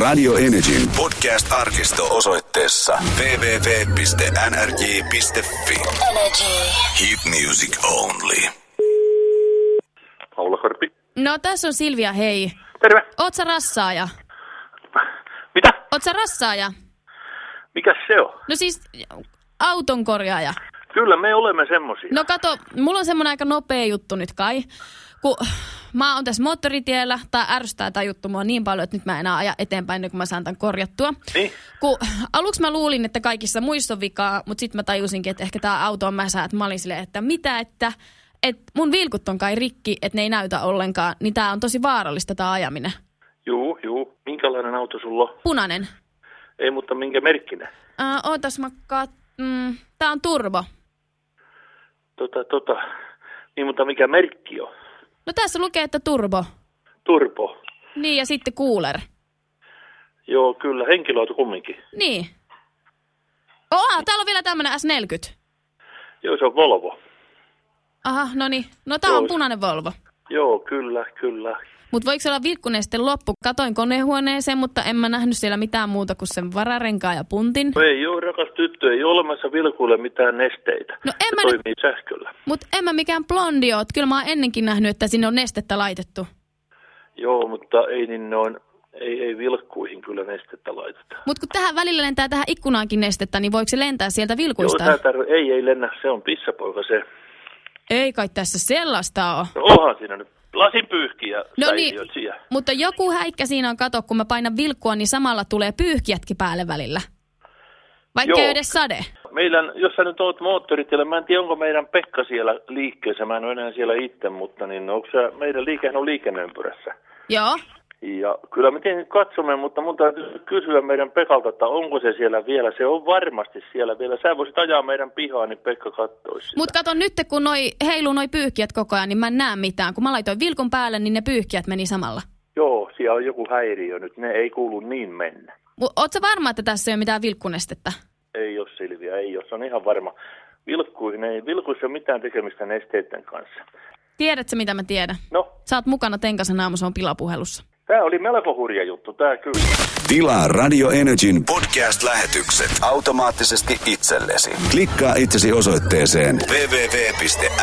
Radio Energyn podcast-arkisto osoitteessa www.nrj.fi. Energy. Hit music only. Paula Korpi. No tässä on Silvia, hei. Terve. Oot sä rassaaja? Mitä? Oot sä rassaaja? Mikä se on? No siis auton korjaaja. Kyllä me olemme semmosia. No kato, mulla on semmonen aika nopea juttu nyt kai. Kun mä oon tässä moottoritiellä, tai ärsyttää tämä juttu mua niin paljon, että nyt mä en enää aja eteenpäin, ennen kuin mä saan tämän korjattua. Niin? Kun aluksi mä luulin, että kaikissa muissa on vikaa, mutta sitten mä tajusinkin, että ehkä tämä auto on mäsä, että mä olin silleen, että mitä, että et mun vilkut on kai rikki, että ne ei näytä ollenkaan, niin tää on tosi vaarallista tää ajaminen. Juu, juu. Minkälainen auto sulla on? Punainen. Ei, mutta minkä merkkinen? Äh, ootas mä kat... Mm, tää on turbo. Tota, tota. Niin, mutta mikä merkki on? No tässä lukee, että turbo. Turbo. Niin, ja sitten cooler. Joo, kyllä. Henkilöauto kumminkin. Niin. Oha, täällä on vielä tämmönen S40. Joo, se on Volvo. Aha, no niin. No tää on Joo. punainen Volvo. Joo, kyllä, kyllä. Mutta voiko se olla vilkkuneesti loppu? Katoin konehuoneeseen, mutta en mä nähnyt siellä mitään muuta kuin sen vararenkaa ja puntin. No ei ole, rakas tyttö, ei ole olemassa vilkuille mitään nesteitä. No en se mä nyt- toimii sähköllä. Mutta en mä mikään blondi oot. Kyllä mä oon ennenkin nähnyt, että sinne on nestettä laitettu. Joo, mutta ei niin noin, ei, ei vilkkuihin kyllä nestettä laiteta. Mutta kun tähän välillä lentää tähän ikkunaankin nestettä, niin voiko se lentää sieltä Joo, vilkuista? tää tarv- ei, ei lennä, se on pissapoika se. Ei kai tässä sellaista ole. No onhan siinä nyt lasipyyhkiä No niin, mutta joku häikkä siinä on, kato, kun mä painan vilkkua, niin samalla tulee pyyhkiätkin päälle välillä. Vaikka ei edes sade. Meidän, jos sä nyt oot moottoritiellä, mä en tiedä onko meidän Pekka siellä liikkeessä, mä en ole enää siellä itse, mutta niin onko se, meidän liikehän on liikenneympyrässä. Joo. Ja kyllä me tietenkin katsomme, mutta mun täytyy kysyä meidän Pekalta, että onko se siellä vielä. Se on varmasti siellä vielä. Sä voisit ajaa meidän pihaan, niin Pekka kattoisi sitä. Mutta kato nyt, kun noi, heiluu noi pyyhkiät koko ajan, niin mä en näe mitään. Kun mä laitoin vilkun päälle, niin ne pyyhkiät meni samalla. Joo, siellä on joku häiriö nyt. Ne ei kuulu niin mennä. Sä varma, että tässä ei ole mitään vilkkunestettä? Ei ole Silvia, ei ole. Se on ihan varma. Vilkkuihin ei, vilkuissa ei ole mitään tekemistä nesteiden kanssa. Tiedätkö, mitä mä tiedän? No, Sä oot mukana Tenkasen aamussa on pilapuhelussa. Tämä oli melko hurja juttu, tämä kyllä. Tilaa Radio Energyn podcast-lähetykset automaattisesti itsellesi. Klikkaa itsesi osoitteeseen www.nrj.fi.